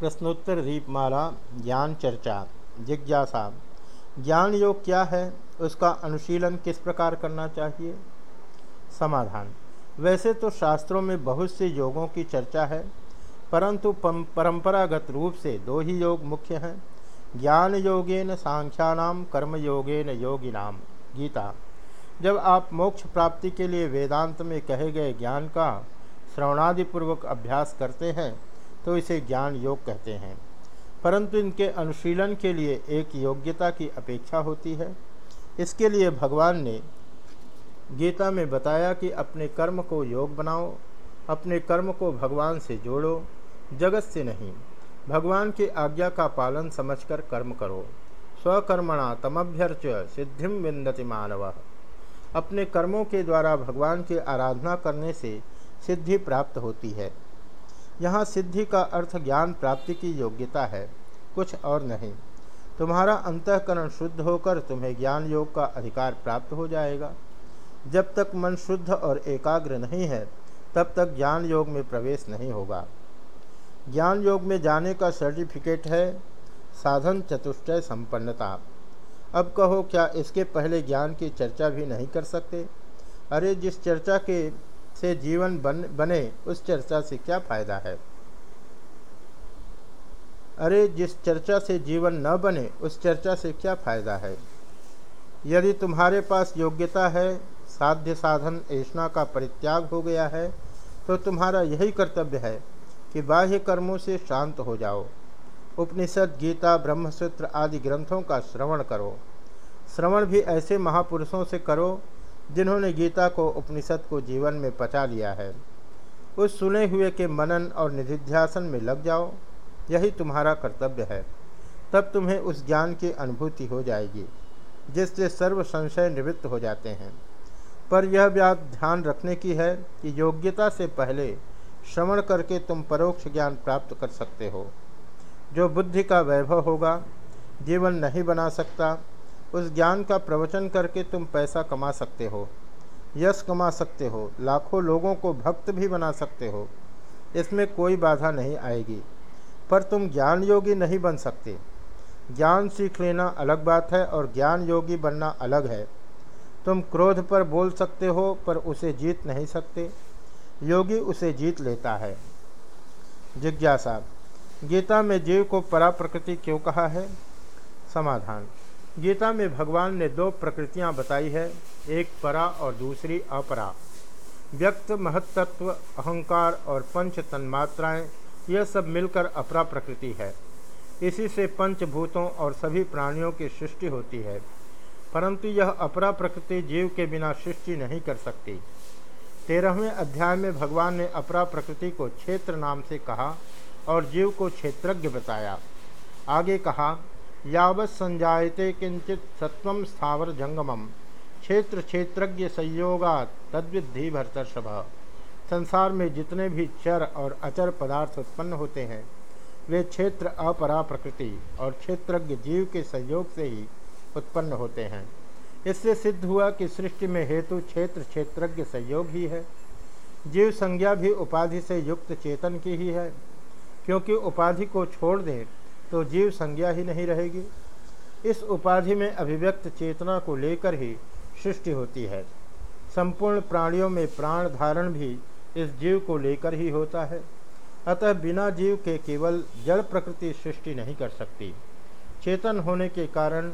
प्रश्नोत्तर दीपमाला, ज्ञान चर्चा, जिज्ञासा। ज्ञान योग क्या है? उसका अनुशीलन किस प्रकार करना चाहिए? समाधान। वैसे तो शास्त्रों में बहुत से योगों की चर्चा है, परंतु परंपरागत रूप से दो ही योग मुख्य हैं। ज्ञान योगेन सांख्यानाम कर्म योगेन। योगिनाम गीता। जब आप मोक्ष प्राप्ति के लिए वेदांत में कहे गए ज्ञान का श्रवणादिपूर्वक अभ्यास करते हैं तो इसे ज्ञान योग कहते हैं। परंतु इनके अनुशीलन के लिए एक योग्यता की अपेक्षा होती है। इसके लिए भगवान ने गीता में बताया कि अपने कर्म को योग बनाओ, अपने कर्म को भगवान से जोड़ो, जगत से नहीं, भगवान की आज्ञा का पालन समझकर कर्म करो। स्वकर्मणा तमभ्यर्च सिद्धिम विंदति मानव। अपने कर्मों के द्वारा भगवान की आराधना करने से सिद्धि प्राप्त होती है। यहाँ सिद्धि का अर्थ ज्ञान प्राप्ति की योग्यता है, कुछ और नहीं। तुम्हारा अंतकरण शुद्ध होकर तुम्हें ज्ञान योग का अधिकार प्राप्त हो जाएगा। जब तक मन शुद्ध और एकाग्र नहीं है, तब तक ज्ञान योग में प्रवेश नहीं होगा। ज्ञान योग में जाने का सर्टिफिकेट है साधन चतुष्टय संपन्नता। अब कहो, क्या इसके पहले ज्ञान की चर्चा भी नहीं कर सकते? अरे, जिस चर्चा के से जीवन बन, बने उस चर्चा से क्या फ़ायदा है? अरे, जिस चर्चा से जीवन न बने, उस चर्चा से क्या फ़ायदा है? यदि तुम्हारे पास योग्यता है, साध्य साधन ऐसा का परित्याग हो गया है तो तुम्हारा यही कर्तव्य है कि बाह्य कर्मों से शांत हो जाओ। उपनिषद, गीता, ब्रह्मसूत्र आदि ग्रंथों का श्रवण करो। श्रवण भी ऐसे महापुरुषों से करो जिन्होंने गीता को उपनिषद को जीवन में पचा लिया है, उस सुने हुए के मनन और निधिध्यासन में लग जाओ। यही तुम्हारा कर्तव्य है। तब तुम्हें उस ज्ञान की अनुभूति हो जाएगी, जिससे सर्व संशय निवृत्त हो जाते हैं। पर यह बात ध्यान रखने की है कि योग्यता से पहले श्रवण करके तुम परोक्ष ज्ञान प्राप्त कर सकते हो। जो बुद्धि का वैभव होगा, जीवन नहीं बना सकता उस ज्ञान का प्रवचन करके तुम पैसा कमा सकते हो, यश कमा सकते हो, लाखों लोगों को भक्त भी बना सकते हो। इसमें कोई बाधा नहीं आएगी। पर तुम ज्ञान योगी नहीं बन सकते। ज्ञान सीख लेना अलग बात है और ज्ञान योगी बनना अलग है। तुम क्रोध पर बोल सकते हो, पर उसे जीत नहीं सकते। योगी उसे जीत लेता है। जिज्ञासा, गीता में जीव को परा प्रकृति क्यों कहा है? समाधान गीता में भगवान ने दो प्रकृतियाँ बताई है, एक परा और दूसरी अपरा। व्यक्त महत्त्व अहंकार और पंच तन्मात्राएँ, यह सब मिलकर अपरा प्रकृति है। इसी से पंचभूतों और सभी प्राणियों की सृष्टि होती है। परंतु यह अपरा प्रकृति जीव के बिना सृष्टि नहीं कर सकती। तेरहवें अध्याय में भगवान ने अपरा प्रकृति को क्षेत्र नाम से कहा और जीव को क्षेत्रज्ञ बताया। आगे कहा यावत् संजायते किंचित सत्व स्थावर जंगमम क्षेत्र क्षेत्रज्ञ संयोगा तद्विधि भरतर भरतर्षभ संसार में जितने भी चर और अचर पदार्थ उत्पन्न होते हैं, वे क्षेत्र अपरा प्रकृति और क्षेत्रज्ञ जीव के संयोग से ही उत्पन्न होते हैं। इससे सिद्ध हुआ कि सृष्टि में हेतु क्षेत्र क्षेत्रज्ञ संयोग ही है। जीव संज्ञा भी उपाधि से युक्त चेतन की ही है, क्योंकि उपाधि को छोड़ दें तो जीव संज्ञा ही नहीं रहेगी। इस उपाधि में अभिव्यक्त चेतना को लेकर ही सृष्टि होती है। संपूर्ण प्राणियों में प्राण धारण भी इस जीव को लेकर ही होता है। अतः बिना जीव के केवल जड़ प्रकृति सृष्टि नहीं कर सकती। चेतन होने के कारण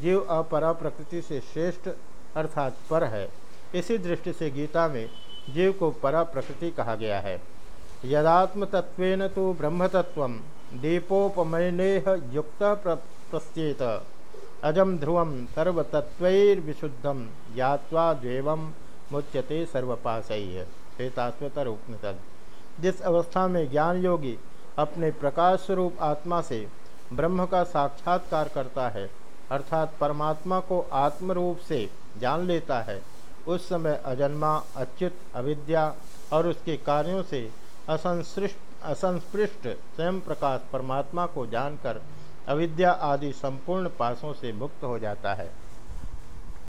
जीव अपरा प्रकृति से श्रेष्ठ अर्थात पर है। इसी दृष्टि से गीता में जीव को परा प्रकृति कहा गया है। यदात्म तत्व तो ब्रह्म तत्व दीपोपमयनेह युक्त प्रस्येत। अजम ध्रुवम सर्वतत्वैर्विशुद्धम ज्ञावा द्वेवम मुच्यते सर्वपाशय श्वेताश्वतर उपनिषद जिस अवस्था में ज्ञान योगी अपने प्रकाश स्वरूप आत्मा से ब्रह्म का साक्षात्कार करता है, अर्थात परमात्मा को आत्म रूप से जान लेता है, उस समय अजन्मा, अच्युत, अविद्या और उसके कार्यों से असंसृष्ट असंस्पृष्ट, स्वयं प्रकाश परमात्मा को जानकर अविद्या आदि संपूर्ण पासों से मुक्त हो जाता है।